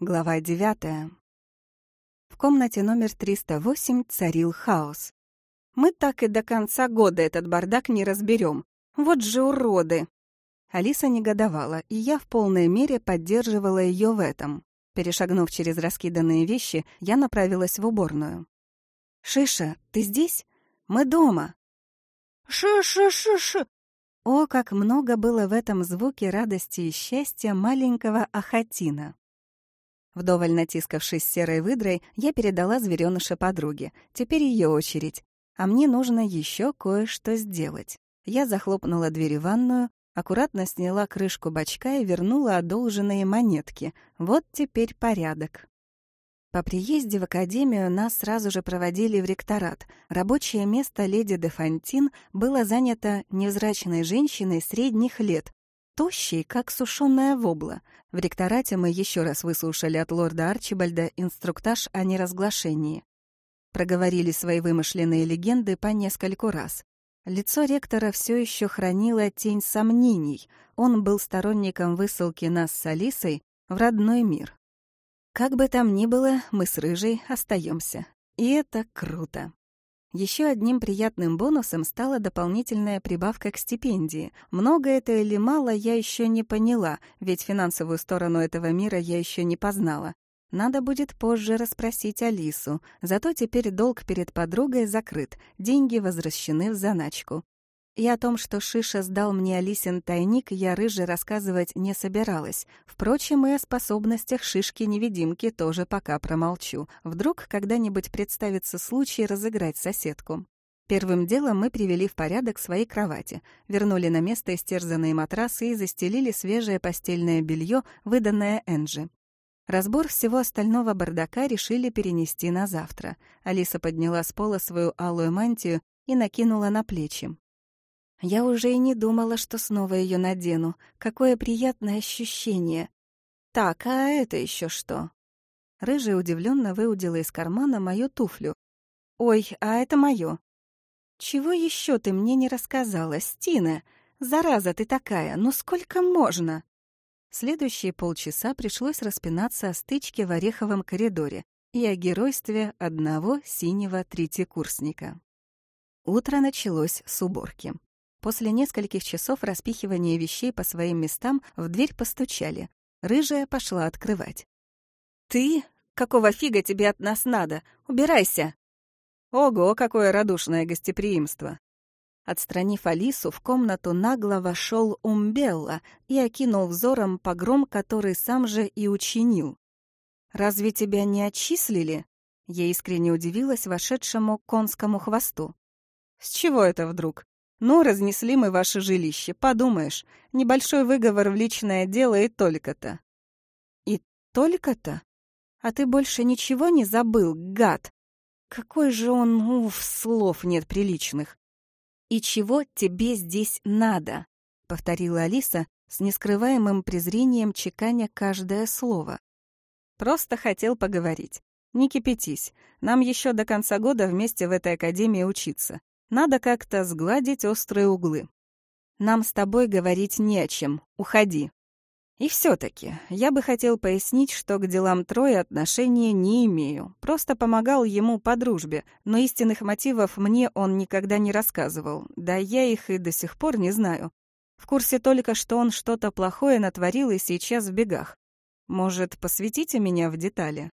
Глава девятая. В комнате номер 308 царил хаос. «Мы так и до конца года этот бардак не разберем. Вот же уроды!» Алиса негодовала, и я в полной мере поддерживала ее в этом. Перешагнув через раскиданные вещи, я направилась в уборную. «Шиша, ты здесь? Мы дома!» «Ши-ши-ши-ши!» О, как много было в этом звуке радости и счастья маленького Ахатина. Вдоволь натискавшись серой выдрой, я передала зверёныша подруге. Теперь ее очередь. А мне нужно еще кое-что сделать. Я захлопнула дверь в ванную, аккуратно сняла крышку бачка и вернула одолженные монетки. Вот теперь порядок. По приезде в академию нас сразу же проводили в ректорат. Рабочее место леди де Фонтин было занято невзрачной женщиной средних лет, тощей, как сушеная вобла. В ректорате мы еще раз выслушали от лорда Арчибальда инструктаж о неразглашении. Проговорили свои вымышленные легенды по нескольку раз. Лицо ректора все еще хранило тень сомнений. Он был сторонником высылки нас с Алисой в родной мир. Как бы там ни было, мы с Рыжей остаемся. И это круто. Еще одним приятным бонусом стала дополнительная прибавка к стипендии. Много это или мало, я еще не поняла, ведь финансовую сторону этого мира я еще не познала. Надо будет позже расспросить Алису. Зато теперь долг перед подругой закрыт, деньги возвращены в заначку. И о том, что Шиша сдал мне Алисин тайник, я рыже рассказывать не собиралась. Впрочем, и о способностях Шишки-невидимки тоже пока промолчу. Вдруг когда-нибудь представится случай разыграть соседку. Первым делом мы привели в порядок свои кровати, вернули на место истерзанные матрасы и застелили свежее постельное белье, выданное Энджи. Разбор всего остального бардака решили перенести на завтра. Алиса подняла с пола свою алую мантию и накинула на плечи. Я уже и не думала, что снова ее надену. Какое приятное ощущение. Так, а это еще что? Рыжая удивленно выудила из кармана мою туфлю. Ой, а это мое. Чего еще ты мне не рассказала, Стина? Зараза ты такая, ну сколько можно? Следующие полчаса пришлось распинаться о стычке в Ореховом коридоре и о геройстве одного синего третьекурсника. Утро началось с уборки. После нескольких часов распихивания вещей по своим местам в дверь постучали. Рыжая пошла открывать. «Ты? Какого фига тебе от нас надо? Убирайся!» Ого, какое радушное гостеприимство! Отстранив Алису, в комнату нагло вошел Умбелла и окинул взором погром, который сам же и учинил. «Разве тебя не отчислили?» Я искренне удивилась вошедшему конскому хвосту. «С чего это вдруг?» «Ну, разнесли мы ваше жилище, подумаешь. Небольшой выговор в личное дело и только-то». «И только-то? А ты больше ничего не забыл, гад? Какой же он, уф, слов нет приличных. «И чего тебе здесь надо?» — повторила Алиса с нескрываемым презрением чеканя каждое слово. «Просто хотел поговорить. Не кипятись. Нам еще до конца года вместе в этой академии учиться. Надо как-то сгладить острые углы. Нам с тобой говорить не о чем. Уходи. И все таки я бы хотел пояснить, что к делам Троя отношения не имею. Просто помогал ему по дружбе, но истинных мотивов мне он никогда не рассказывал. Да я их и до сих пор не знаю. В курсе только, что он что-то плохое натворил и сейчас в бегах. Может, посвятите меня в детали?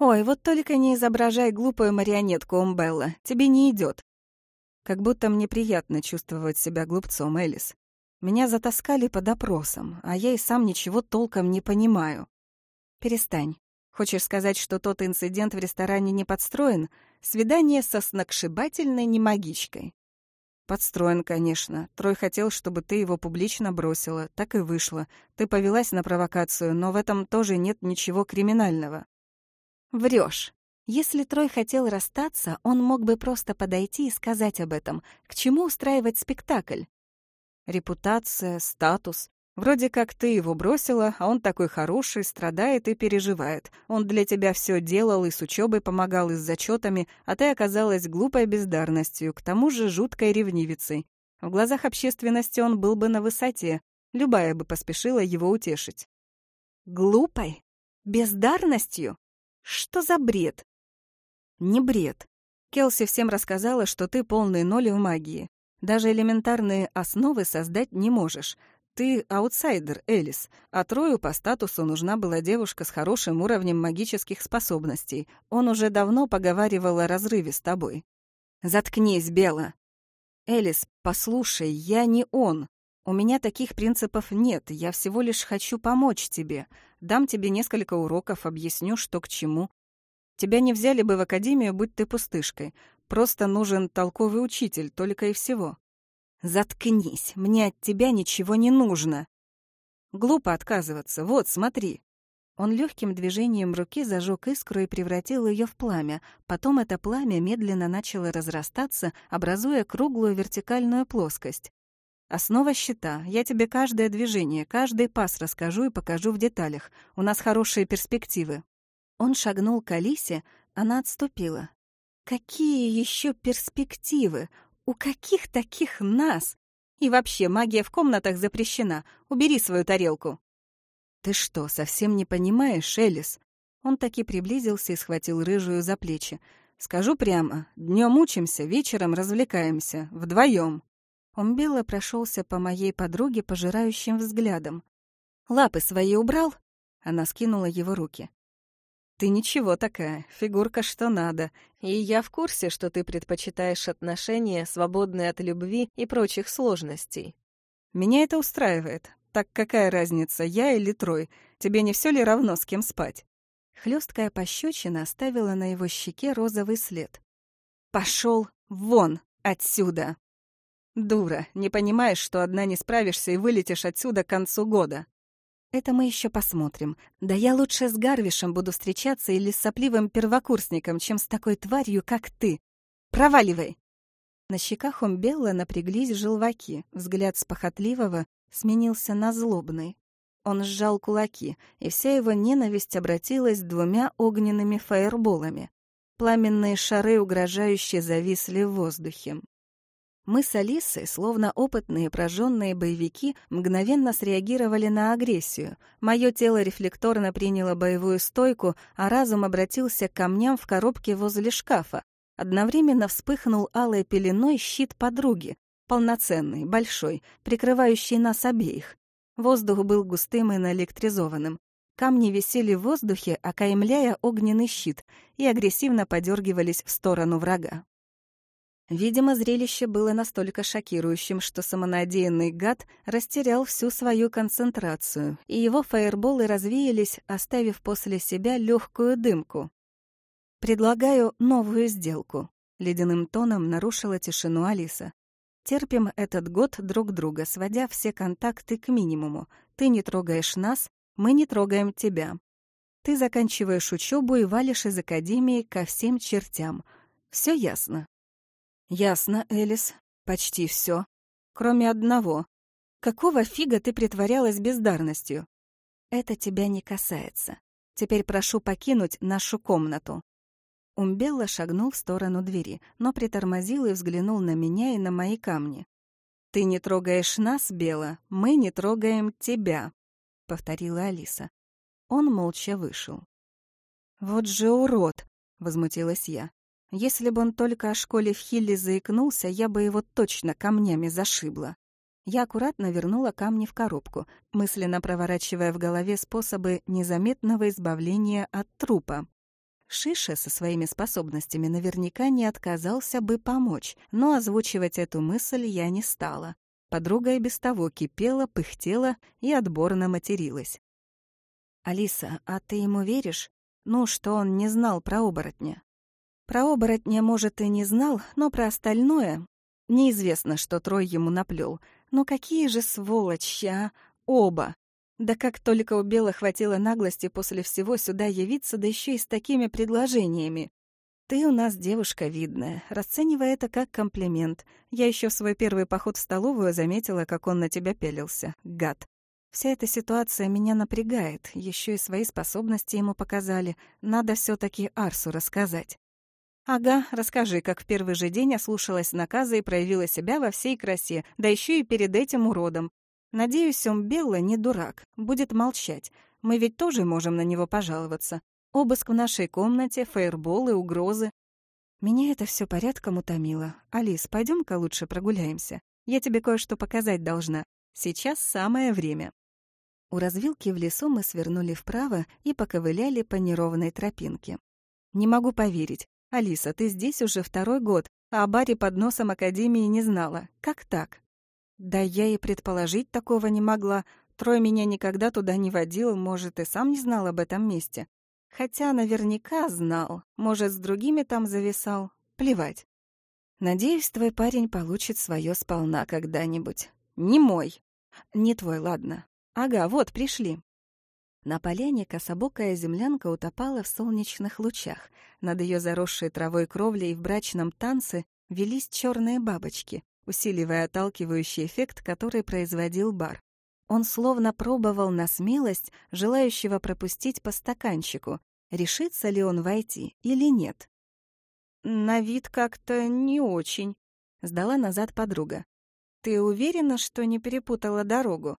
Ой, вот только не изображай глупую марионетку Умбелла. Тебе не идет. Как будто мне приятно чувствовать себя глупцом, Элис. Меня затаскали по допросам, а я и сам ничего толком не понимаю. Перестань. Хочешь сказать, что тот инцидент в ресторане не подстроен? Свидание со сногсшибательной немагичкой. Подстроен, конечно. Трой хотел, чтобы ты его публично бросила. Так и вышло. Ты повелась на провокацию, но в этом тоже нет ничего криминального. Врешь. Если Трой хотел расстаться, он мог бы просто подойти и сказать об этом. К чему устраивать спектакль? Репутация, статус. Вроде как ты его бросила, а он такой хороший, страдает и переживает. Он для тебя все делал и с учебой помогал, и с зачетами, а ты оказалась глупой бездарностью, к тому же жуткой ревнивицей. В глазах общественности он был бы на высоте, любая бы поспешила его утешить. Глупой? Бездарностью? Что за бред? Не бред. Келси всем рассказала, что ты полный ноль в магии. Даже элементарные основы создать не можешь. Ты аутсайдер, Элис, а Трою по статусу нужна была девушка с хорошим уровнем магических способностей. Он уже давно поговаривал о разрыве с тобой. Заткнись, Бела. Элис, послушай, я не он. У меня таких принципов нет, я всего лишь хочу помочь тебе. Дам тебе несколько уроков, объясню, что к чему. Тебя не взяли бы в академию, будь ты пустышкой. Просто нужен толковый учитель, только и всего. Заткнись, мне от тебя ничего не нужно. Глупо отказываться. Вот, смотри. Он легким движением руки зажег искру и превратил ее в пламя. Потом это пламя медленно начало разрастаться, образуя круглую вертикальную плоскость. Основа щита. Я тебе каждое движение, каждый пас расскажу и покажу в деталях. У нас хорошие перспективы. Он шагнул к Алисе, она отступила. Какие еще перспективы? У каких таких нас? И вообще, магия в комнатах запрещена. Убери свою тарелку. Ты что, совсем не понимаешь, Элис? Он таки приблизился и схватил рыжую за плечи. Скажу прямо, днем учимся, вечером развлекаемся, вдвоем. Бело прошелся по моей подруге пожирающим взглядом. Лапы свои убрал? Она скинула его руки. Ты ничего такая, фигурка что надо. И я в курсе, что ты предпочитаешь отношения, свободные от любви и прочих сложностей. Меня это устраивает. Так какая разница, я или Трой? Тебе не все ли равно, с кем спать? Хлесткая пощечина оставила на его щеке розовый след. Пошел вон отсюда! Дура, не понимаешь, что одна не справишься и вылетишь отсюда к концу года. Это мы еще посмотрим. Да я лучше с Гарвишем буду встречаться или с сопливым первокурсником, чем с такой тварью, как ты. Проваливай!» На щеках у Белла напряглись желваки. Взгляд с похотливого сменился на злобный. Он сжал кулаки, и вся его ненависть обратилась двумя огненными фаерболами. Пламенные шары угрожающе зависли в воздухе. Мы с Алисой, словно опытные прожженные боевики, мгновенно среагировали на агрессию. Мое тело рефлекторно приняло боевую стойку, а разум обратился к камням в коробке возле шкафа. Одновременно вспыхнул алой пеленой щит подруги, полноценный, большой, прикрывающий нас обеих. Воздух был густым и наэлектризованным. Камни висели в воздухе, окаймляя огненный щит, и агрессивно подергивались в сторону врага. Видимо, зрелище было настолько шокирующим, что самонадеянный гад растерял всю свою концентрацию, и его фаерболы развеялись, оставив после себя легкую дымку. «Предлагаю новую сделку», — ледяным тоном нарушила тишину Алиса. «Терпим этот год друг друга, сводя все контакты к минимуму. Ты не трогаешь нас, мы не трогаем тебя. Ты заканчиваешь учебу и валишь из академии ко всем чертям. Все ясно?» «Ясно, Элис. Почти все. Кроме одного. Какого фига ты притворялась бездарностью?» «Это тебя не касается. Теперь прошу покинуть нашу комнату». Умбелла шагнул в сторону двери, но притормозил и взглянул на меня и на мои камни. «Ты не трогаешь нас, Бела, мы не трогаем тебя», — повторила Алиса. Он молча вышел. «Вот же урод!» — возмутилась я. Если бы он только о школе в Хилле заикнулся, я бы его точно камнями зашибла. Я аккуратно вернула камни в коробку, мысленно проворачивая в голове способы незаметного избавления от трупа. Шиша со своими способностями наверняка не отказался бы помочь, но озвучивать эту мысль я не стала. Подруга и без того кипела, пыхтела и отборно материлась. «Алиса, а ты ему веришь? Ну, что он не знал про оборотня?» Про оборотня, может, и не знал, но про остальное... Неизвестно, что Трой ему наплел. Но какие же сволочи, а? Оба! Да как только у Бела хватило наглости после всего сюда явиться, да еще и с такими предложениями. Ты у нас девушка видная, расценивая это как комплимент. Я еще в свой первый поход в столовую заметила, как он на тебя пелился. Гад. Вся эта ситуация меня напрягает. Еще и свои способности ему показали. Надо все таки Арсу рассказать. «Ага, расскажи, как в первый же день ослушалась наказа и проявила себя во всей красе, да еще и перед этим уродом. Надеюсь, он Белла не дурак, будет молчать. Мы ведь тоже можем на него пожаловаться. Обыск в нашей комнате, фейерболы, угрозы. Меня это все порядком утомило. Алис, пойдем ка лучше прогуляемся. Я тебе кое-что показать должна. Сейчас самое время. У развилки в лесу мы свернули вправо и поковыляли по неровной тропинке. Не могу поверить. Алиса, ты здесь уже второй год, а о баре под носом Академии не знала. Как так? Да я и предположить такого не могла. Трой меня никогда туда не водил, может, и сам не знал об этом месте. Хотя наверняка знал. Может, с другими там зависал. Плевать. Надеюсь, твой парень получит свое сполна когда-нибудь. Не мой. Не твой, ладно. Ага, вот, пришли. На поляне кособокая землянка утопала в солнечных лучах. Над ее заросшей травой кровлей в брачном танце велись черные бабочки, усиливая отталкивающий эффект, который производил бар. Он словно пробовал на смелость желающего пропустить по стаканчику, решится ли он войти или нет. «На вид как-то не очень», — сдала назад подруга. «Ты уверена, что не перепутала дорогу?»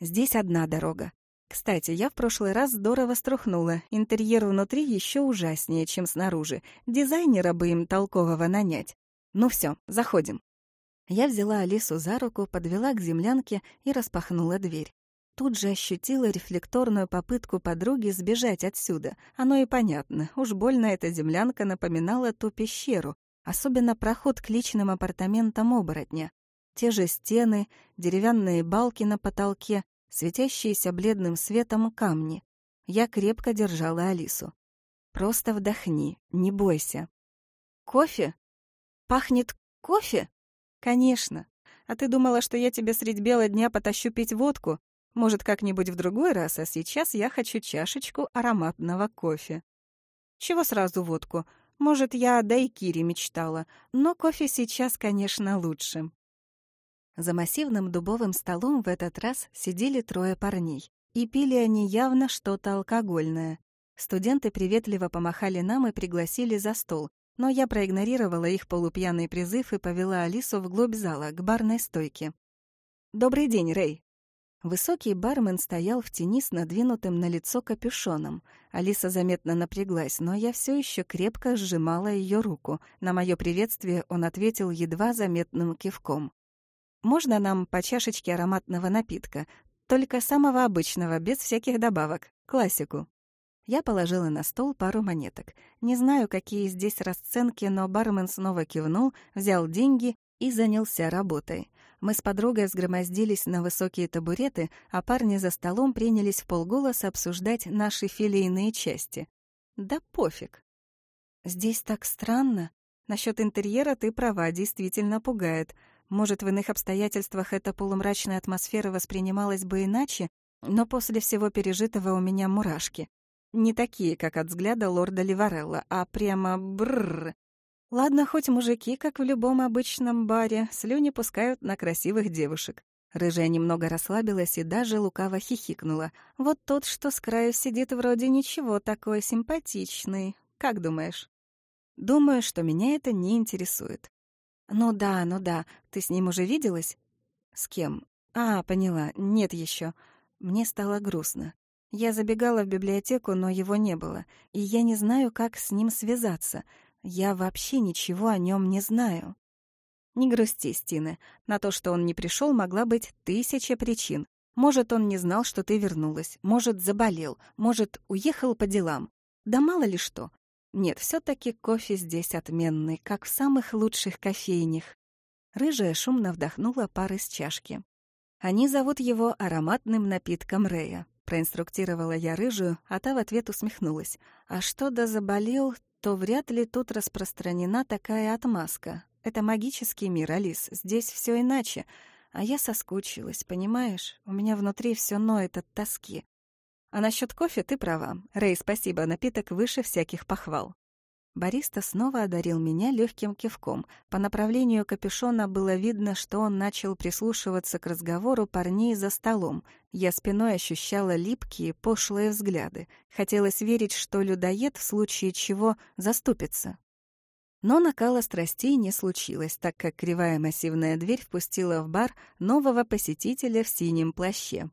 «Здесь одна дорога. Кстати, я в прошлый раз здорово струхнула. Интерьер внутри еще ужаснее, чем снаружи. Дизайнера бы им толкового нанять. Ну все, заходим. Я взяла Алису за руку, подвела к землянке и распахнула дверь. Тут же ощутила рефлекторную попытку подруги сбежать отсюда. Оно и понятно, уж больно эта землянка напоминала ту пещеру, особенно проход к личным апартаментам оборотня. Те же стены, деревянные балки на потолке, светящиеся бледным светом камни. Я крепко держала Алису. «Просто вдохни, не бойся». «Кофе? Пахнет кофе?» «Конечно. А ты думала, что я тебе средь бела дня потащу пить водку? Может, как-нибудь в другой раз, а сейчас я хочу чашечку ароматного кофе». «Чего сразу водку? Может, я о дайкири мечтала, но кофе сейчас, конечно, лучше». За массивным дубовым столом в этот раз сидели трое парней. И пили они явно что-то алкогольное. Студенты приветливо помахали нам и пригласили за стол, но я проигнорировала их полупьяный призыв и повела Алису вглубь зала, к барной стойке. «Добрый день, Рэй!» Высокий бармен стоял в тени с надвинутым на лицо капюшоном. Алиса заметно напряглась, но я все еще крепко сжимала ее руку. На мое приветствие он ответил едва заметным кивком. Можно нам по чашечке ароматного напитка, только самого обычного, без всяких добавок, классику. Я положила на стол пару монеток. Не знаю, какие здесь расценки, но бармен снова кивнул, взял деньги и занялся работой. Мы с подругой взгромоздились на высокие табуреты, а парни за столом принялись в полголоса обсуждать наши филейные части. Да пофиг. Здесь так странно. Насчет интерьера ты права, действительно пугает. Может, в иных обстоятельствах эта полумрачная атмосфера воспринималась бы иначе, но после всего пережитого у меня мурашки. Не такие, как от взгляда лорда Ливарелла, а прямо бррр. Ладно, хоть мужики, как в любом обычном баре, слюни пускают на красивых девушек. Рыжая немного расслабилась и даже лукаво хихикнула. Вот тот, что с краю сидит, вроде ничего такой симпатичный. Как думаешь? Думаю, что меня это не интересует. «Ну да, ну да. Ты с ним уже виделась?» «С кем?» «А, поняла. Нет еще. Мне стало грустно. Я забегала в библиотеку, но его не было, и я не знаю, как с ним связаться. Я вообще ничего о нем не знаю». «Не грусти, Стины. На то, что он не пришел, могла быть тысяча причин. Может, он не знал, что ты вернулась, может, заболел, может, уехал по делам. Да мало ли что. Нет, все-таки кофе здесь отменный, как в самых лучших кофейнях. Рыжая шумно вдохнула пар из чашки. Они зовут его ароматным напитком Рея. Проинструктировала я рыжую, а та в ответ усмехнулась. А что да заболел, то вряд ли тут распространена такая отмазка. Это магический мир, Алис, здесь все иначе. А я соскучилась, понимаешь? У меня внутри все ноет от тоски. А насчет кофе ты права. Рэй, спасибо, напиток выше всяких похвал. Бариста снова одарил меня легким кивком. По направлению капюшона было видно, что он начал прислушиваться к разговору парней за столом. Я спиной ощущала липкие, пошлые взгляды. Хотелось верить, что людоед в случае чего заступится. Но накала страстей не случилось, так как кривая массивная дверь впустила в бар нового посетителя в синем плаще.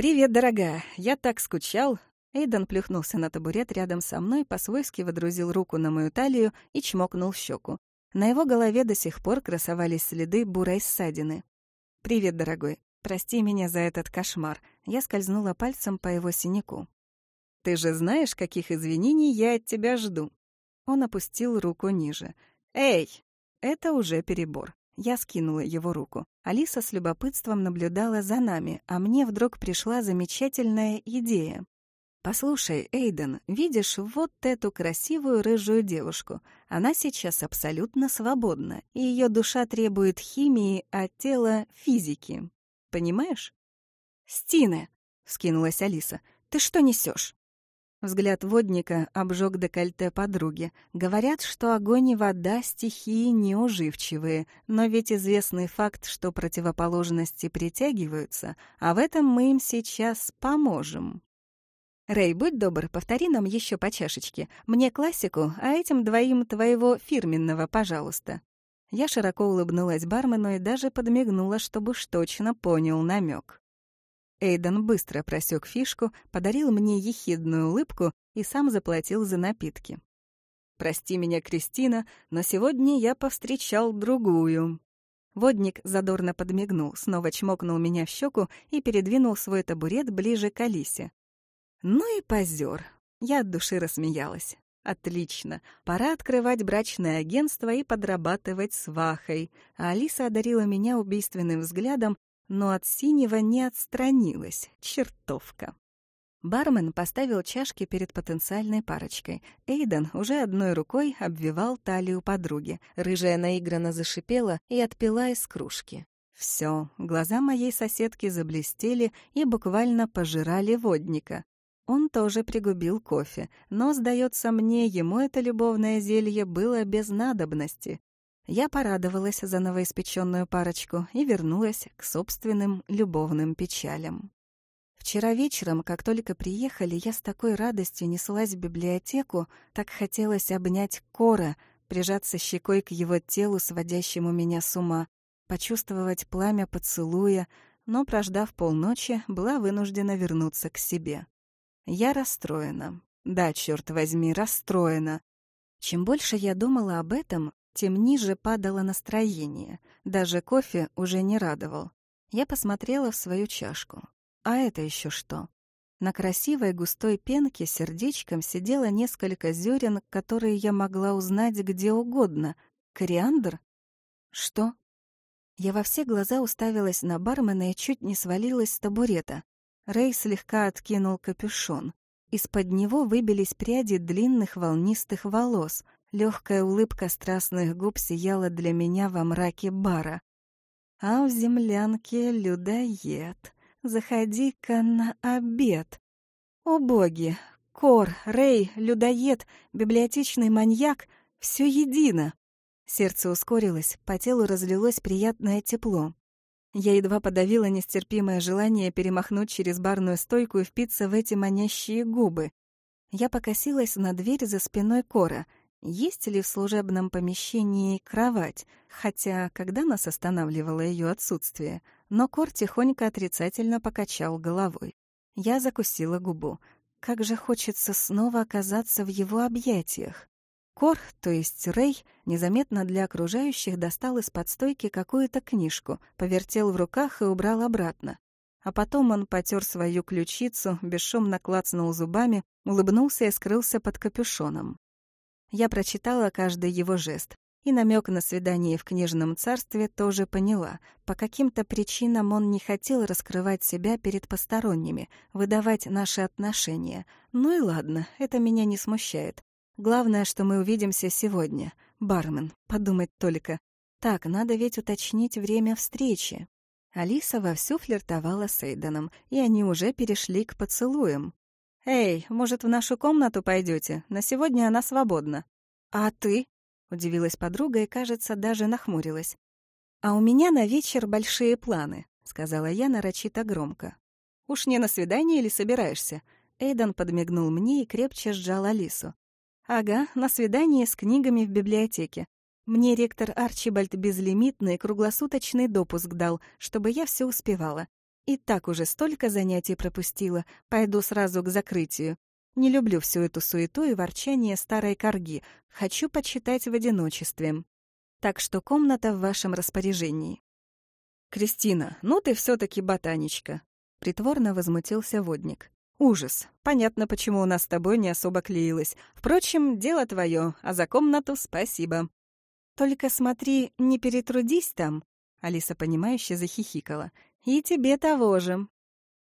«Привет, дорогая. Я так скучал». Эйден плюхнулся на табурет рядом со мной, по-свойски водрузил руку на мою талию и чмокнул в щеку. На его голове до сих пор красовались следы бурой ссадины. «Привет, дорогой. Прости меня за этот кошмар». Я скользнула пальцем по его синяку. «Ты же знаешь, каких извинений я от тебя жду?» Он опустил руку ниже. «Эй!» Это уже перебор. Я скинула его руку. Алиса с любопытством наблюдала за нами, а мне вдруг пришла замечательная идея. «Послушай, Эйден, видишь вот эту красивую рыжую девушку? Она сейчас абсолютно свободна, и ее душа требует химии, а тело — физики. Понимаешь?» «Стины!» — скинулась Алиса. «Ты что несешь? Взгляд водника обжег декольте подруги. Говорят, что огонь и вода — стихии неуживчивые, но ведь известный факт, что противоположности притягиваются, а в этом мы им сейчас поможем. «Рэй, будь добр, повтори нам еще по чашечке. Мне классику, а этим двоим твоего фирменного, пожалуйста». Я широко улыбнулась бармену и даже подмигнула, чтобы уж точно понял намек. Эйден быстро просек фишку, подарил мне ехидную улыбку и сам заплатил за напитки. «Прости меня, Кристина, но сегодня я повстречал другую». Водник задорно подмигнул, снова чмокнул меня в щеку и передвинул свой табурет ближе к Алисе. «Ну и позер. Я от души рассмеялась. Отлично. Пора открывать брачное агентство и подрабатывать свахой. А Алиса одарила меня убийственным взглядом но от синего не отстранилась. Чертовка. Бармен поставил чашки перед потенциальной парочкой. Эйден уже одной рукой обвивал талию подруги. Рыжая наигранно зашипела и отпила из кружки. Все, глаза моей соседки заблестели и буквально пожирали водника. Он тоже пригубил кофе, но, сдается мне, ему это любовное зелье было без надобности. Я порадовалась за новоиспеченную парочку и вернулась к собственным любовным печалям. Вчера вечером, как только приехали, я с такой радостью неслась в библиотеку, так хотелось обнять Кора, прижаться щекой к его телу, сводящему меня с ума, почувствовать пламя поцелуя, но, прождав полночи, была вынуждена вернуться к себе. Я расстроена. Да, черт возьми, расстроена. Чем больше я думала об этом, тем ниже падало настроение. Даже кофе уже не радовал. Я посмотрела в свою чашку. А это еще что? На красивой густой пенке сердечком сидело несколько зерен, которые я могла узнать где угодно. Кориандр? Что? Я во все глаза уставилась на бармена и чуть не свалилась с табурета. Рэй слегка откинул капюшон. Из-под него выбились пряди длинных волнистых волос — Легкая улыбка страстных губ сияла для меня во мраке бара. А в землянке людоед. Заходи-ка на обед. О боги! Кор, Рэй, людоед, библиотечный маньяк — все едино. Сердце ускорилось, по телу разлилось приятное тепло. Я едва подавила нестерпимое желание перемахнуть через барную стойку и впиться в эти манящие губы. Я покосилась на дверь за спиной Кора — есть ли в служебном помещении кровать, хотя когда нас останавливало ее отсутствие, но Кор тихонько отрицательно покачал головой. Я закусила губу. Как же хочется снова оказаться в его объятиях. Кор, то есть Рэй, незаметно для окружающих достал из-под стойки какую-то книжку, повертел в руках и убрал обратно. А потом он потер свою ключицу, бесшумно клацнул зубами, улыбнулся и скрылся под капюшоном. Я прочитала каждый его жест. И намек на свидание в книжном царстве тоже поняла. По каким-то причинам он не хотел раскрывать себя перед посторонними, выдавать наши отношения. Ну и ладно, это меня не смущает. Главное, что мы увидимся сегодня. Бармен, подумать только. Так, надо ведь уточнить время встречи. Алиса вовсю флиртовала с Эйденом, и они уже перешли к поцелуям. «Эй, может, в нашу комнату пойдете? На сегодня она свободна». «А ты?» — удивилась подруга и, кажется, даже нахмурилась. «А у меня на вечер большие планы», — сказала я нарочито громко. «Уж не на свидание или собираешься?» Эйден подмигнул мне и крепче сжал Алису. «Ага, на свидание с книгами в библиотеке. Мне ректор Арчибальд безлимитный круглосуточный допуск дал, чтобы я все успевала. И так уже столько занятий пропустила. Пойду сразу к закрытию. Не люблю всю эту суету и ворчание старой корги. Хочу почитать в одиночестве. Так что комната в вашем распоряжении. «Кристина, ну ты все таки ботаничка!» Притворно возмутился водник. «Ужас. Понятно, почему у нас с тобой не особо клеилось. Впрочем, дело твое, а за комнату спасибо». «Только смотри, не перетрудись там», — Алиса, понимающе захихикала. «И тебе того же».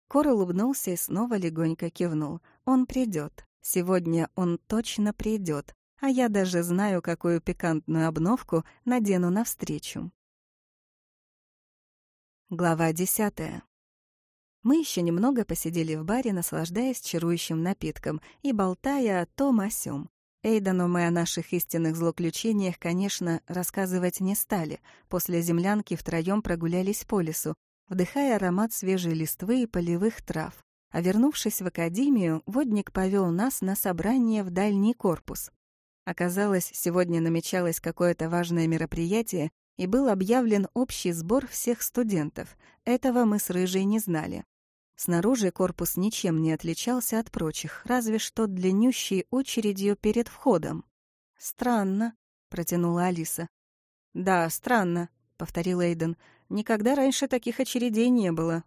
Кор улыбнулся и снова легонько кивнул. «Он придет. Сегодня он точно придет. А я даже знаю, какую пикантную обновку надену навстречу». Глава десятая. Мы еще немного посидели в баре, наслаждаясь чарующим напитком и болтая о том о сём. Эйдану мы о наших истинных злоключениях, конечно, рассказывать не стали. После землянки втроем прогулялись по лесу, вдыхая аромат свежей листвы и полевых трав. А вернувшись в академию, водник повел нас на собрание в дальний корпус. Оказалось, сегодня намечалось какое-то важное мероприятие, и был объявлен общий сбор всех студентов. Этого мы с Рыжей не знали. Снаружи корпус ничем не отличался от прочих, разве что длиннющей очередью перед входом. «Странно», — протянула Алиса. «Да, странно», — повторил Эйден. «Никогда раньше таких очередей не было».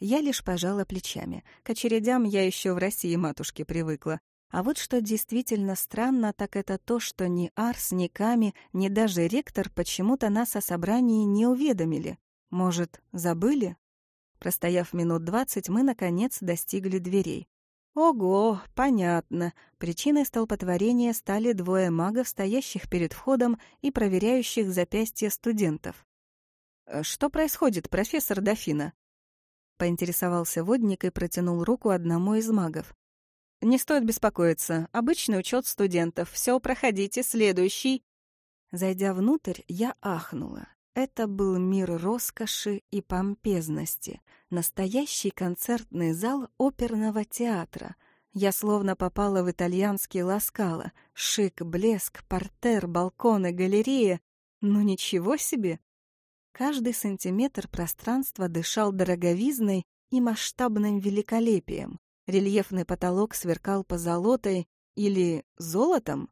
Я лишь пожала плечами. К очередям я еще в России матушке привыкла. А вот что действительно странно, так это то, что ни Арс, ни Ками, ни даже ректор почему-то нас о собрании не уведомили. Может, забыли? Простояв минут двадцать, мы, наконец, достигли дверей. Ого, понятно. Причиной столпотворения стали двое магов, стоящих перед входом и проверяющих запястья студентов. «Э, «Что происходит, профессор Дофина?» Поинтересовался водник и протянул руку одному из магов. «Не стоит беспокоиться. Обычный учет студентов. Все, проходите, следующий». Зайдя внутрь, я ахнула. Это был мир роскоши и помпезности, настоящий концертный зал оперного театра. Я словно попала в итальянский ласкало. Шик, блеск, портер, балконы, галерея. Ну ничего себе! Каждый сантиметр пространства дышал дороговизной и масштабным великолепием. Рельефный потолок сверкал позолотой или золотом,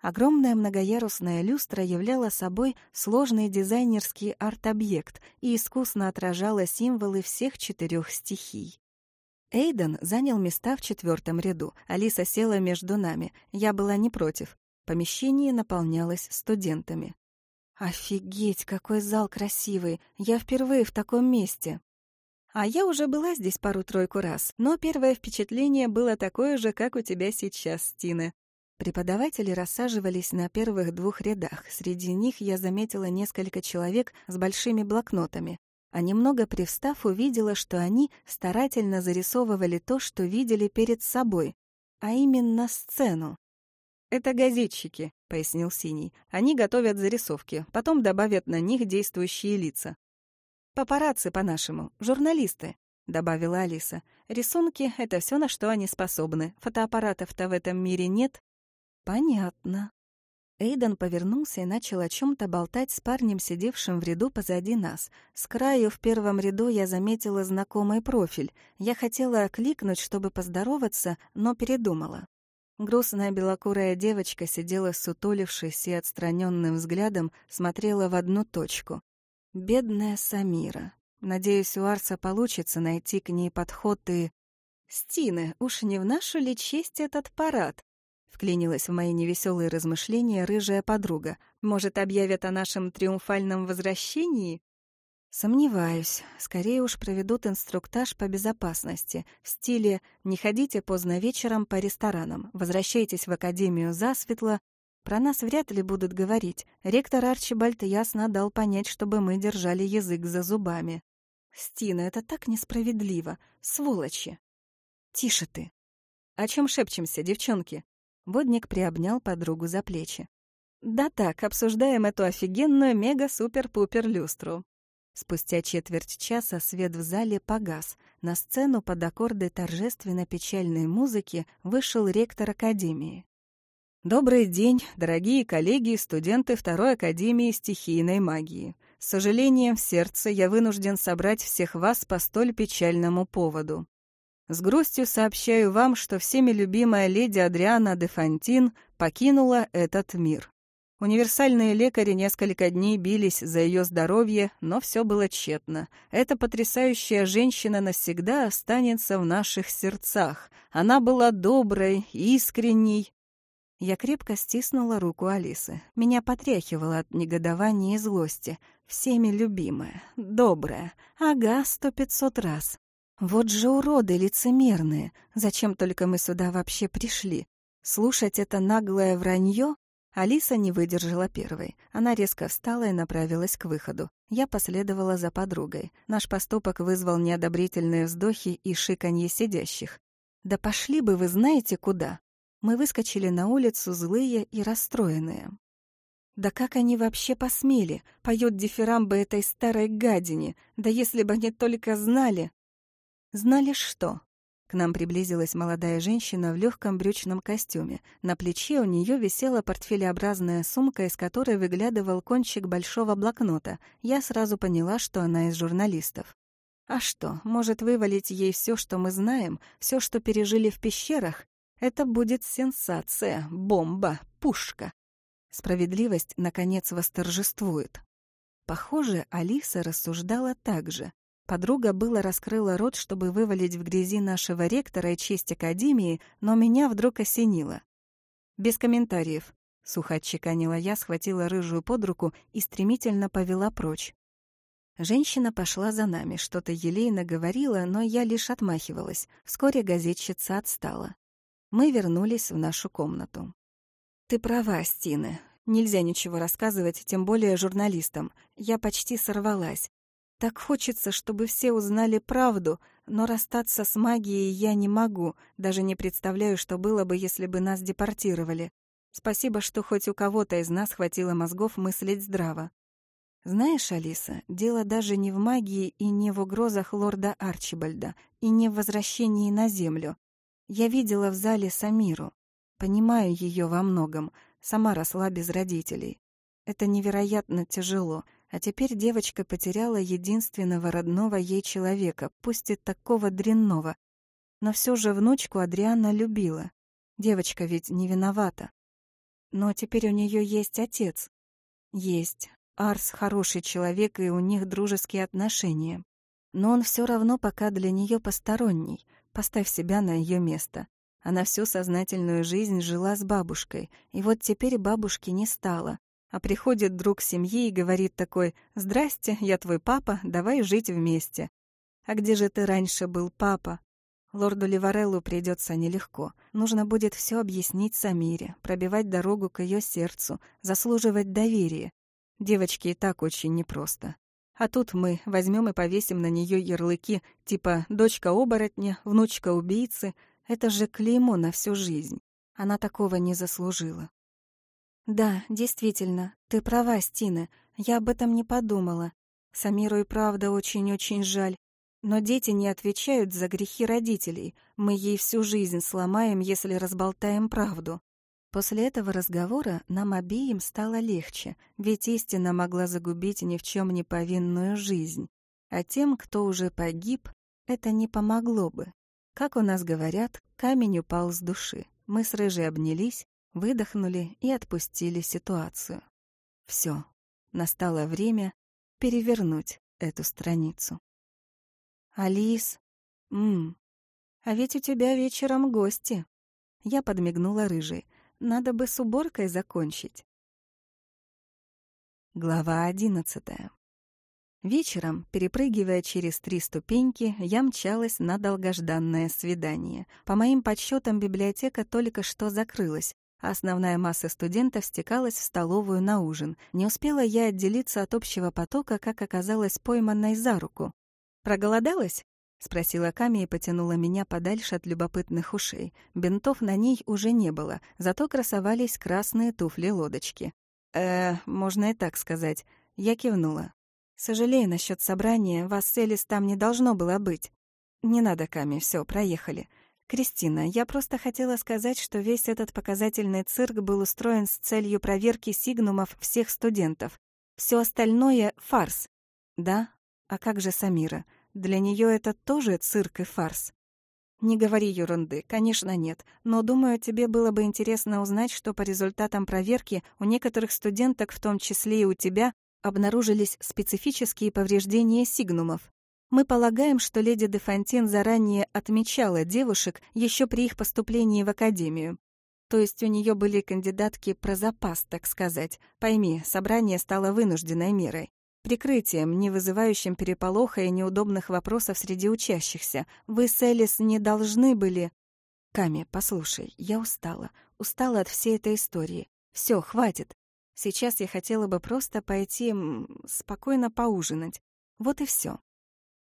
Огромная многоярусная люстра являла собой сложный дизайнерский арт-объект и искусно отражала символы всех четырех стихий. Эйден занял места в четвертом ряду, Алиса села между нами, я была не против. Помещение наполнялось студентами. «Офигеть, какой зал красивый! Я впервые в таком месте!» А я уже была здесь пару-тройку раз, но первое впечатление было такое же, как у тебя сейчас, Стина. Преподаватели рассаживались на первых двух рядах. Среди них я заметила несколько человек с большими блокнотами. А немного привстав, увидела, что они старательно зарисовывали то, что видели перед собой, а именно сцену. «Это газетчики», — пояснил Синий. «Они готовят зарисовки, потом добавят на них действующие лица». «Папарацци, по-нашему, журналисты», — добавила Алиса. «Рисунки — это все, на что они способны. Фотоаппаратов-то в этом мире нет, «Понятно». Эйден повернулся и начал о чем то болтать с парнем, сидевшим в ряду позади нас. С краю в первом ряду я заметила знакомый профиль. Я хотела окликнуть, чтобы поздороваться, но передумала. Грустная белокурая девочка сидела сутулившись и отстраненным взглядом смотрела в одну точку. Бедная Самира. Надеюсь, у Арса получится найти к ней подход и... «Стины, уж не в нашу ли честь этот парад?» Вклинилась в мои невеселые размышления рыжая подруга. Может, объявят о нашем триумфальном возвращении? Сомневаюсь. Скорее уж проведут инструктаж по безопасности в стиле «Не ходите поздно вечером по ресторанам, возвращайтесь в академию засветло». Про нас вряд ли будут говорить. Ректор Арчибальд ясно дал понять, чтобы мы держали язык за зубами. «Стина, это так несправедливо. Сволочи!» «Тише ты!» «О чем шепчемся, девчонки?» Водник приобнял подругу за плечи. «Да так, обсуждаем эту офигенную мега-супер-пупер-люстру». Спустя четверть часа свет в зале погас. На сцену под аккорды торжественно-печальной музыки вышел ректор Академии. «Добрый день, дорогие коллеги и студенты Второй Академии стихийной магии. с сожалением в сердце я вынужден собрать всех вас по столь печальному поводу. С грустью сообщаю вам, что всеми любимая леди Адриана де Фонтин покинула этот мир. Универсальные лекари несколько дней бились за ее здоровье, но все было тщетно. Эта потрясающая женщина навсегда останется в наших сердцах. Она была доброй, искренней. Я крепко стиснула руку Алисы. Меня потряхивало от негодования и злости. Всеми любимая, добрая. Ага, сто пятьсот раз. Вот же уроды лицемерные. Зачем только мы сюда вообще пришли? Слушать это наглое вранье Алиса не выдержала первой. Она резко встала и направилась к выходу. Я последовала за подругой. Наш поступок вызвал неодобрительные вздохи и шиканье сидящих. «Да пошли бы вы знаете куда!» Мы выскочили на улицу злые и расстроенные. Да как они вообще посмели? Поют дифирамбы этой старой гадине. Да если бы они только знали... Знали что? К нам приблизилась молодая женщина в легком брючном костюме. На плече у нее висела портфелеобразная сумка, из которой выглядывал кончик большого блокнота. Я сразу поняла, что она из журналистов. А что, может вывалить ей все, что мы знаем, все, что пережили в пещерах? Это будет сенсация, бомба, пушка. Справедливость, наконец, восторжествует. Похоже, Алиса рассуждала так же. Подруга было раскрыла рот, чтобы вывалить в грязи нашего ректора и честь Академии, но меня вдруг осенило. «Без комментариев», — сухо отчеканила я, схватила рыжую под руку и стремительно повела прочь. Женщина пошла за нами, что-то елейно говорила, но я лишь отмахивалась. Вскоре газетчица отстала. Мы вернулись в нашу комнату. «Ты права, Стина. Нельзя ничего рассказывать, тем более журналистам. Я почти сорвалась. Так хочется, чтобы все узнали правду, но расстаться с магией я не могу, даже не представляю, что было бы, если бы нас депортировали. Спасибо, что хоть у кого-то из нас хватило мозгов мыслить здраво. Знаешь, Алиса, дело даже не в магии и не в угрозах лорда Арчибальда, и не в возвращении на Землю. Я видела в зале Самиру. Понимаю ее во многом. Сама росла без родителей. Это невероятно тяжело — а теперь девочка потеряла единственного родного ей человека, пусть и такого дрянного. Но все же внучку Адриана любила. Девочка ведь не виновата. Но теперь у нее есть отец. Есть. Арс хороший человек, и у них дружеские отношения. Но он все равно пока для нее посторонний. Поставь себя на ее место. Она всю сознательную жизнь жила с бабушкой, и вот теперь бабушки не стало. А приходит друг семьи и говорит такой «Здрасте, я твой папа, давай жить вместе». «А где же ты раньше был, папа?» Лорду Ливареллу придется нелегко. Нужно будет все объяснить Самире, пробивать дорогу к ее сердцу, заслуживать доверия. Девочке и так очень непросто. А тут мы возьмем и повесим на нее ярлыки, типа «дочка оборотня», «внучка убийцы». Это же клеймо на всю жизнь. Она такого не заслужила. «Да, действительно, ты права, Стина, я об этом не подумала. Самиру и правда очень-очень жаль. Но дети не отвечают за грехи родителей. Мы ей всю жизнь сломаем, если разболтаем правду». После этого разговора нам обеим стало легче, ведь истина могла загубить ни в чем не повинную жизнь. А тем, кто уже погиб, это не помогло бы. Как у нас говорят, камень упал с души. Мы с Рыжей обнялись, выдохнули и отпустили ситуацию. Все, настало время перевернуть эту страницу. «Алис, ммм, а ведь у тебя вечером гости». Я подмигнула рыжей. «Надо бы с уборкой закончить». Глава одиннадцатая. Вечером, перепрыгивая через три ступеньки, я мчалась на долгожданное свидание. По моим подсчетам, библиотека только что закрылась, Основная масса студентов стекалась в столовую на ужин. Не успела я отделиться от общего потока, как оказалась пойманной за руку. «Проголодалась?» — спросила Ками и потянула меня подальше от любопытных ушей. Бинтов на ней уже не было, зато красовались красные туфли-лодочки. «Э, можно и так сказать». Я кивнула. «Сожалею насчет собрания, вас с Элис там не должно было быть». «Не надо, Ками, все, проехали. «Кристина, я просто хотела сказать, что весь этот показательный цирк был устроен с целью проверки сигнумов всех студентов. Все остальное — фарс. Да? А как же Самира? Для нее это тоже цирк и фарс. Не говори ерунды, конечно, нет. Но, думаю, тебе было бы интересно узнать, что по результатам проверки у некоторых студенток, в том числе и у тебя, обнаружились специфические повреждения сигнумов. Мы полагаем, что леди де Фонтин заранее отмечала девушек еще при их поступлении в академию. То есть у нее были кандидатки про запас, так сказать. Пойми, собрание стало вынужденной мерой. Прикрытием, не вызывающим переполоха и неудобных вопросов среди учащихся. Вы с Элис не должны были... Ками, послушай, я устала. Устала от всей этой истории. Все, хватит. Сейчас я хотела бы просто пойти спокойно поужинать. Вот и все.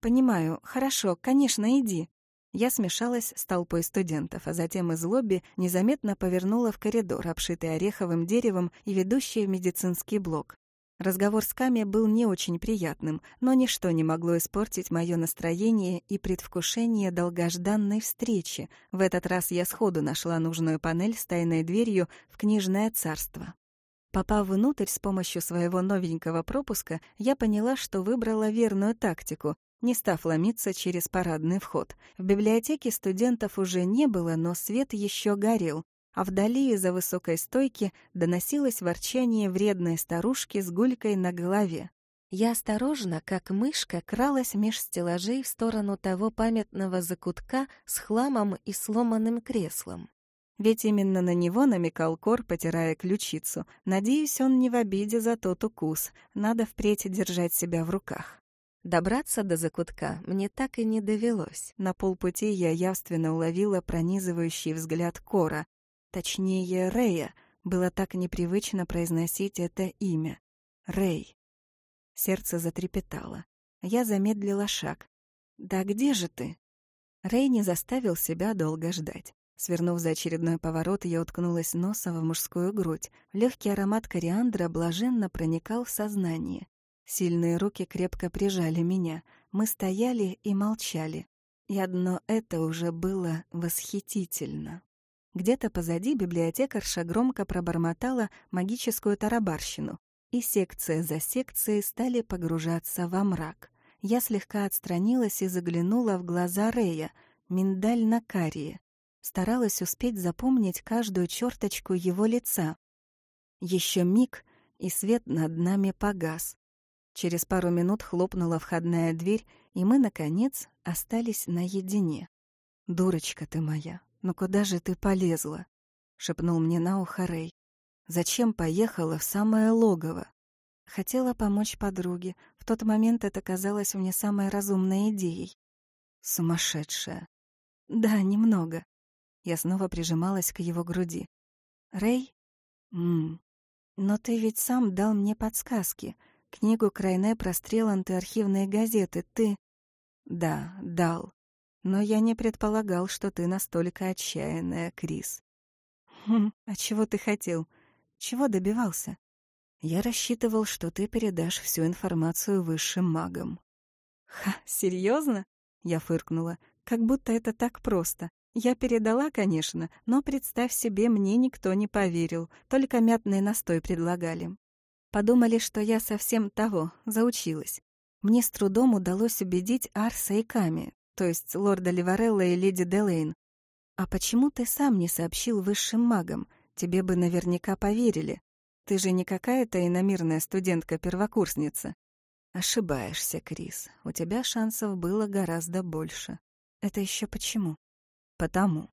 Понимаю. Хорошо, конечно, иди. Я смешалась с толпой студентов, а затем из лобби незаметно повернула в коридор, обшитый ореховым деревом и ведущий в медицинский блок. Разговор с Ками был не очень приятным, но ничто не могло испортить мое настроение и предвкушение долгожданной встречи. В этот раз я сходу нашла нужную панель с тайной дверью в книжное царство. Попав внутрь с помощью своего новенького пропуска, я поняла, что выбрала верную тактику не став ломиться через парадный вход. В библиотеке студентов уже не было, но свет еще горел, а вдали из-за высокой стойки доносилось ворчание вредной старушки с гулькой на голове. Я осторожно, как мышка, кралась меж стеллажей в сторону того памятного закутка с хламом и сломанным креслом. Ведь именно на него намекал Кор, потирая ключицу. Надеюсь, он не в обиде за тот укус. Надо впредь держать себя в руках. Добраться до закутка мне так и не довелось. На полпути я явственно уловила пронизывающий взгляд Кора, точнее Рэя. Было так непривычно произносить это имя. Рэй. Сердце затрепетало. Я замедлила шаг. «Да где же ты?» Рэй не заставил себя долго ждать. Свернув за очередной поворот, я уткнулась носом в мужскую грудь. Легкий аромат кориандра блаженно проникал в сознание. Сильные руки крепко прижали меня. Мы стояли и молчали. И одно это уже было восхитительно. Где-то позади библиотекарша громко пробормотала магическую тарабарщину, и секция за секцией стали погружаться во мрак. Я слегка отстранилась и заглянула в глаза Рея, миндально-карие. Старалась успеть запомнить каждую черточку его лица. Еще миг, и свет над нами погас. Через пару минут хлопнула входная дверь, и мы, наконец, остались наедине. «Дурочка ты моя, ну куда же ты полезла?» — шепнул мне на ухо Рэй. «Зачем поехала в самое логово?» Хотела помочь подруге. В тот момент это казалось мне самой разумной идеей. Сумасшедшая. Да, немного. Я снова прижималась к его груди. Рэй? Ммм. Но ты ведь сам дал мне подсказки. Книгу Крайне про стреланты архивные газеты ты... Да, дал. Но я не предполагал, что ты настолько отчаянная, Крис. Хм, а чего ты хотел? Чего добивался? Я рассчитывал, что ты передашь всю информацию высшим магам. Ха, серьезно? Я фыркнула. Как будто это так просто. Я передала, конечно, но представь себе, мне никто не поверил, только мятный настой предлагали. Подумали, что я совсем того, заучилась. Мне с трудом удалось убедить Арса и Ками, то есть лорда Ливарелла и леди Делейн. «А почему ты сам не сообщил высшим магам? Тебе бы наверняка поверили. Ты же не какая-то иномирная студентка-первокурсница». «Ошибаешься, Крис. У тебя шансов было гораздо больше». «Это еще почему?» «Потому».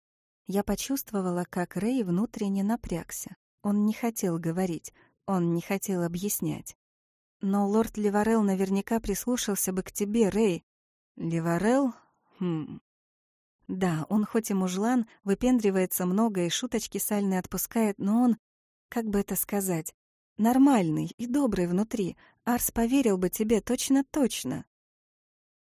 Я почувствовала, как Рэй внутренне напрягся. Он не хотел говорить, он не хотел объяснять. Но лорд Ливарел наверняка прислушался бы к тебе, Рэй. Ливарел? Хм. Да, он хоть и мужлан, выпендривается много и шуточки сальные отпускает, но он, как бы это сказать, нормальный и добрый внутри. Арс поверил бы тебе точно-точно.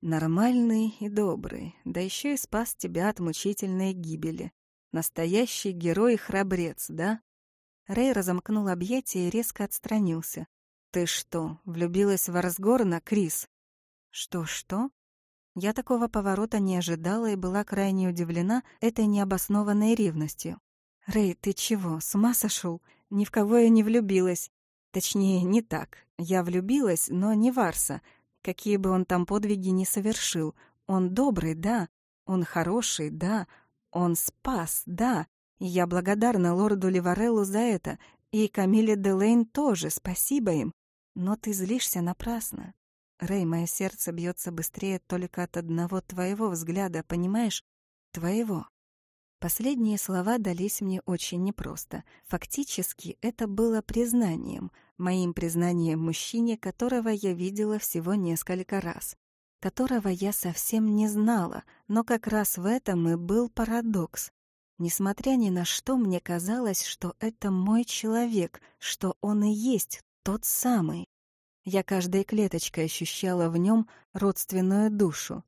Нормальный и добрый, да еще и спас тебя от мучительной гибели. Настоящий герой и храбрец, да? Рэй разомкнул объятия и резко отстранился. «Ты что, влюбилась в Арсгорна, Крис?» «Что-что?» Я такого поворота не ожидала и была крайне удивлена этой необоснованной ревностью. «Рэй, ты чего, с ума сошел? Ни в кого я не влюбилась». Точнее, не так. Я влюбилась, но не Варса. Какие бы он там подвиги не совершил. Он добрый, да. Он хороший, да. Он спас, да. Я благодарна лорду Ливареллу за это. И Камиле Делейн тоже, спасибо им. Но ты злишься напрасно. Рэй, мое сердце бьется быстрее только от одного твоего взгляда, понимаешь? Твоего. Последние слова дались мне очень непросто. Фактически это было признанием, моим признанием мужчине, которого я видела всего несколько раз, которого я совсем не знала, но как раз в этом и был парадокс. Несмотря ни на что, мне казалось, что это мой человек, что он и есть тот самый. Я каждой клеточкой ощущала в нем родственную душу.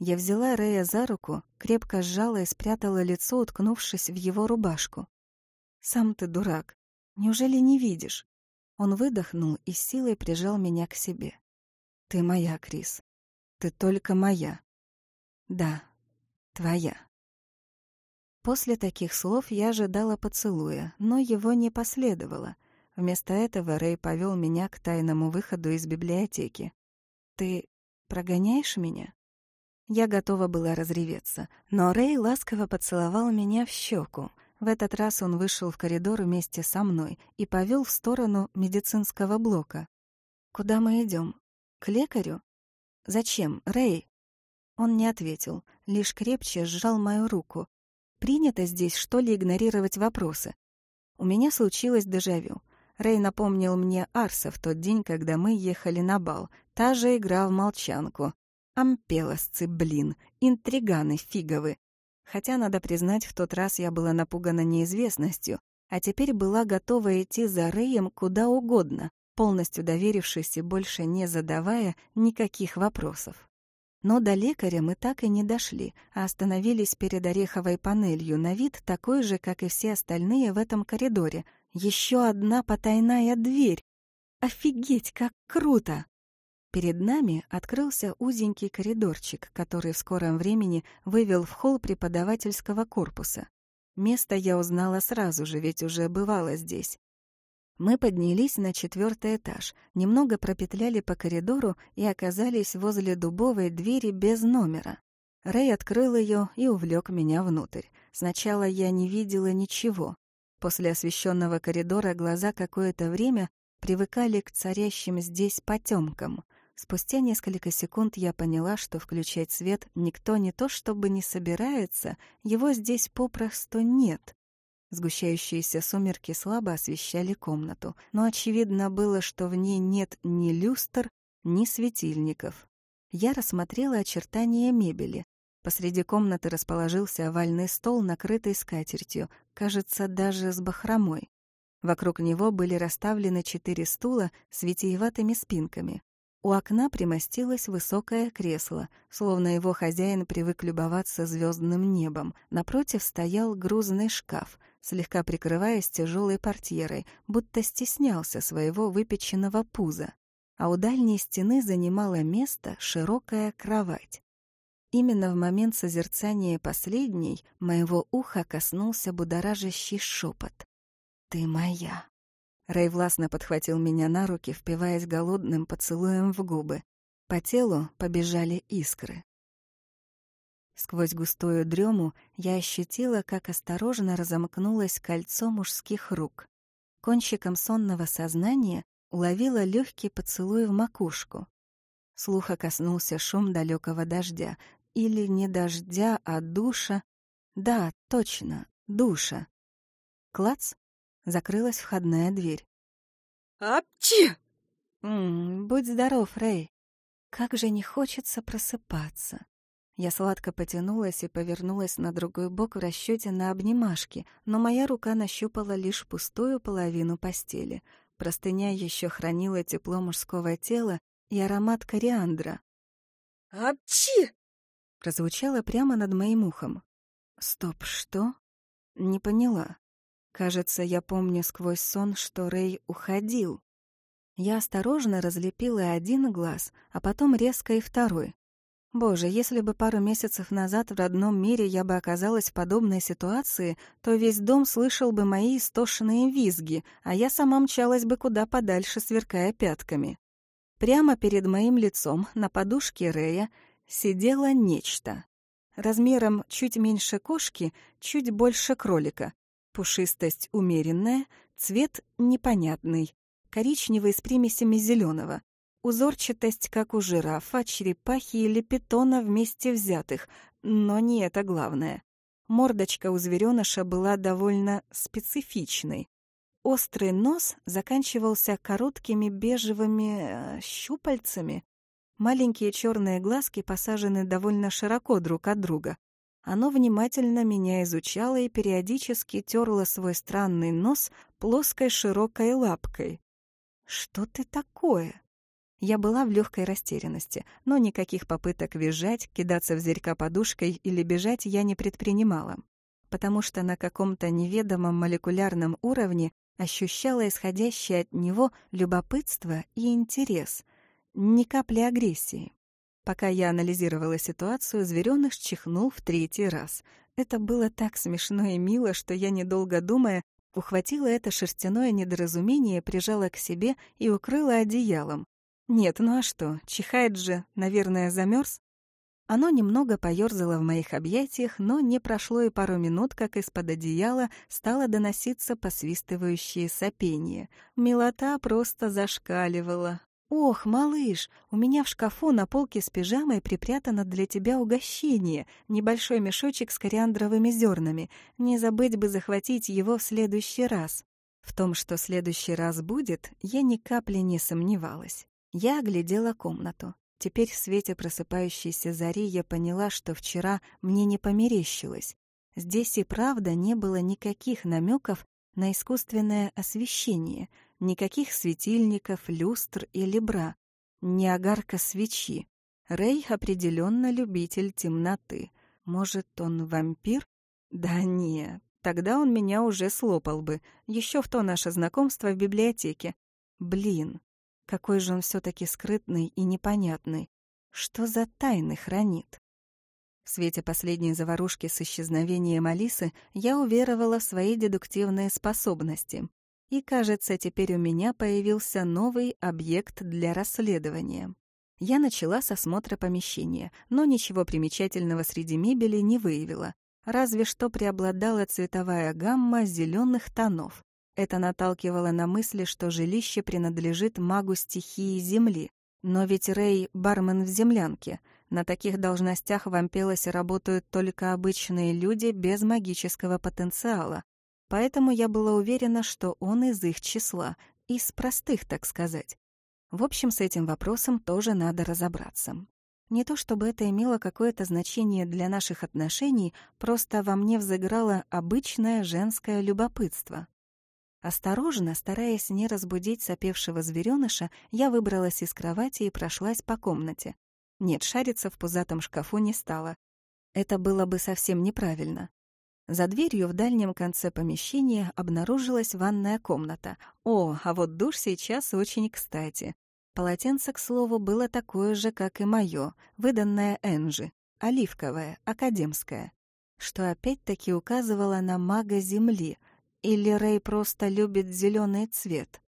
Я взяла Рэя за руку, крепко сжала и спрятала лицо, уткнувшись в его рубашку. «Сам ты дурак. Неужели не видишь?» Он выдохнул и силой прижал меня к себе. «Ты моя, Крис. Ты только моя. Да, твоя». После таких слов я ожидала поцелуя, но его не последовало. Вместо этого Рэй повел меня к тайному выходу из библиотеки. «Ты прогоняешь меня?» Я готова была разреветься, но Рэй ласково поцеловал меня в щеку. В этот раз он вышел в коридор вместе со мной и повел в сторону медицинского блока. «Куда мы идем? К лекарю?» «Зачем, Рэй?» Он не ответил, лишь крепче сжал мою руку. «Принято здесь, что ли, игнорировать вопросы?» У меня случилось дежавю. Рэй напомнил мне Арса в тот день, когда мы ехали на бал. Та же игра в молчанку. Ампелосцы, блин, интриганы фиговы. Хотя, надо признать, в тот раз я была напугана неизвестностью, а теперь была готова идти за Рэем куда угодно, полностью доверившись и больше не задавая никаких вопросов. Но до лекаря мы так и не дошли, а остановились перед ореховой панелью, на вид такой же, как и все остальные в этом коридоре, еще одна потайная дверь. Офигеть, как круто! Перед нами открылся узенький коридорчик, который в скором времени вывел в холл преподавательского корпуса. Место я узнала сразу же, ведь уже бывала здесь. Мы поднялись на четвертый этаж, немного пропетляли по коридору и оказались возле дубовой двери без номера. Рэй открыл ее и увлек меня внутрь. Сначала я не видела ничего, После освещенного коридора глаза какое-то время привыкали к царящим здесь потемкам. Спустя несколько секунд я поняла, что включать свет никто не то чтобы не собирается, его здесь попросту нет. Сгущающиеся сумерки слабо освещали комнату, но очевидно было, что в ней нет ни люстр, ни светильников. Я рассмотрела очертания мебели, Посреди комнаты расположился овальный стол, накрытый скатертью, кажется, даже с бахромой. Вокруг него были расставлены четыре стула с витиеватыми спинками. У окна примостилось высокое кресло, словно его хозяин привык любоваться звездным небом. Напротив стоял грузный шкаф, слегка прикрываясь тяжелой портьерой, будто стеснялся своего выпеченного пуза. А у дальней стены занимала место широкая кровать. Именно в момент созерцания последней моего уха коснулся будоражащий шепот. «Ты моя!» Рэй властно подхватил меня на руки, впиваясь голодным поцелуем в губы. По телу побежали искры. Сквозь густую дрему я ощутила, как осторожно разомкнулось кольцо мужских рук. Кончиком сонного сознания уловила легкий поцелуй в макушку. Слуха коснулся шум далекого дождя, или не дождя, а душа. Да, точно, душа. Клац, закрылась входная дверь. «Апчи!» М -м, «Будь здоров, Рэй. Как же не хочется просыпаться». Я сладко потянулась и повернулась на другой бок в расчете на обнимашки, но моя рука нащупала лишь пустую половину постели. Простыня еще хранила тепло мужского тела и аромат кориандра. «Апчи!» прозвучало прямо над моим ухом. «Стоп, что?» «Не поняла. Кажется, я помню сквозь сон, что Рэй уходил». Я осторожно разлепила один глаз, а потом резко и второй. Боже, если бы пару месяцев назад в родном мире я бы оказалась в подобной ситуации, то весь дом слышал бы мои истошные визги, а я сама мчалась бы куда подальше, сверкая пятками. Прямо перед моим лицом на подушке Рея сидело нечто. Размером чуть меньше кошки, чуть больше кролика. Пушистость умеренная, цвет непонятный, коричневый с примесями зеленого. Узорчатость, как у жирафа, черепахи или питона вместе взятых, но не это главное. Мордочка у зверёныша была довольно специфичной. Острый нос заканчивался короткими бежевыми э, щупальцами. Маленькие черные глазки посажены довольно широко друг от друга. Оно внимательно меня изучало и периодически терло свой странный нос плоской широкой лапкой. «Что ты такое?» Я была в легкой растерянности, но никаких попыток визжать, кидаться в зверька подушкой или бежать я не предпринимала, потому что на каком-то неведомом молекулярном уровне ощущала исходящее от него любопытство и интерес, ни капли агрессии. Пока я анализировала ситуацию, зверёныш чихнул в третий раз. Это было так смешно и мило, что я, недолго думая, ухватила это шерстяное недоразумение, прижала к себе и укрыла одеялом, нет, ну а что, чихает же, наверное, замерз. Оно немного поёрзало в моих объятиях, но не прошло и пару минут, как из-под одеяла стало доноситься посвистывающее сопение. Милота просто зашкаливала. «Ох, малыш, у меня в шкафу на полке с пижамой припрятано для тебя угощение, небольшой мешочек с кориандровыми зернами. Не забыть бы захватить его в следующий раз». В том, что следующий раз будет, я ни капли не сомневалась. Я оглядела комнату. Теперь в свете просыпающейся зари я поняла, что вчера мне не померещилось. Здесь и правда не было никаких намеков на искусственное освещение, никаких светильников, люстр или бра, ни огарка свечи. Рэй определенно любитель темноты. Может, он вампир? Да нет, тогда он меня уже слопал бы, еще в то наше знакомство в библиотеке. Блин, какой же он все-таки скрытный и непонятный. Что за тайны хранит? В свете последней заварушки с исчезновением Алисы я уверовала в свои дедуктивные способности. И, кажется, теперь у меня появился новый объект для расследования. Я начала с осмотра помещения, но ничего примечательного среди мебели не выявила. Разве что преобладала цветовая гамма зеленых тонов. Это наталкивало на мысли, что жилище принадлежит магу стихии Земли. Но ведь Рэй — бармен в землянке. На таких должностях в Ампелосе работают только обычные люди без магического потенциала. Поэтому я была уверена, что он из их числа, из простых, так сказать. В общем, с этим вопросом тоже надо разобраться. Не то чтобы это имело какое-то значение для наших отношений, просто во мне взыграло обычное женское любопытство. Осторожно, стараясь не разбудить сопевшего зверёныша, я выбралась из кровати и прошлась по комнате. Нет, шариться в пузатом шкафу не стала. Это было бы совсем неправильно. За дверью в дальнем конце помещения обнаружилась ванная комната. О, а вот душ сейчас очень кстати. Полотенце, к слову, было такое же, как и моё, выданное Энджи, оливковое, академское, что опять-таки указывало на мага Земли — или Рэй просто любит зеленый цвет?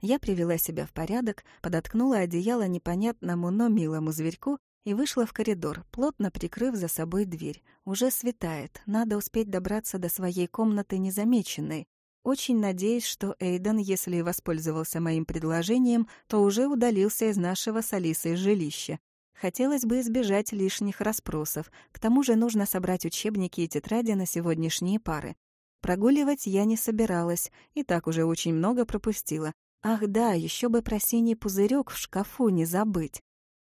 Я привела себя в порядок, подоткнула одеяло непонятному, но милому зверьку и вышла в коридор, плотно прикрыв за собой дверь. Уже светает, надо успеть добраться до своей комнаты незамеченной. Очень надеюсь, что Эйден, если воспользовался моим предложением, то уже удалился из нашего с Алисой жилища. Хотелось бы избежать лишних расспросов. К тому же нужно собрать учебники и тетради на сегодняшние пары. Прогуливать я не собиралась, и так уже очень много пропустила. Ах да, еще бы про синий пузырек в шкафу не забыть.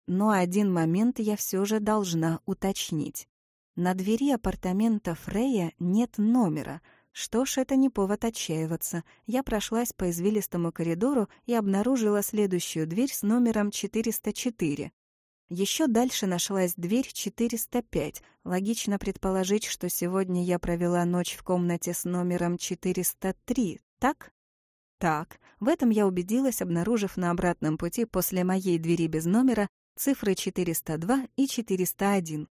Но один момент я все же должна уточнить. На двери апартамента Фрея нет номера. Что ж, это не повод отчаиваться. Я прошлась по извилистому коридору и обнаружила следующую дверь с номером 404. Еще дальше нашлась дверь 405. Логично предположить, что сегодня я провела ночь в комнате с номером 403, так? Так, в этом я убедилась, обнаружив на обратном пути после моей двери без номера цифры 402 и 401.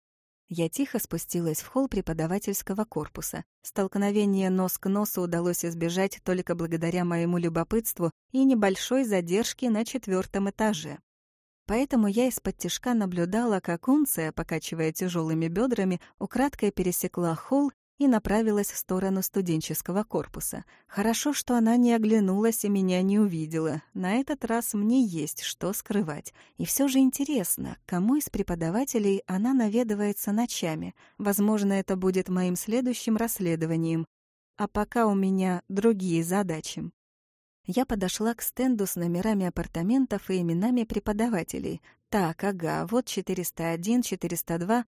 Я тихо спустилась в холл преподавательского корпуса. Столкновение нос к носу удалось избежать только благодаря моему любопытству и небольшой задержке на четвертом этаже. Поэтому я из-под тишка наблюдала, как Унция, покачивая тяжелыми бедрами, украдкой пересекла холл и направилась в сторону студенческого корпуса. Хорошо, что она не оглянулась и меня не увидела. На этот раз мне есть что скрывать. И все же интересно, кому из преподавателей она наведывается ночами. Возможно, это будет моим следующим расследованием. А пока у меня другие задачи. Я подошла к стенду с номерами апартаментов и именами преподавателей. Так, ага, вот 401, 402.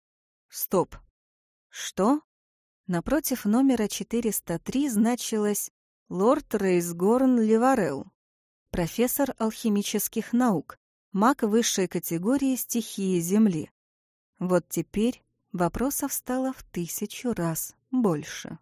Стоп. Что? Напротив номера 403 значилось «Лорд Рейсгорн Ливарел», профессор алхимических наук, маг высшей категории стихии Земли. Вот теперь вопросов стало в тысячу раз больше.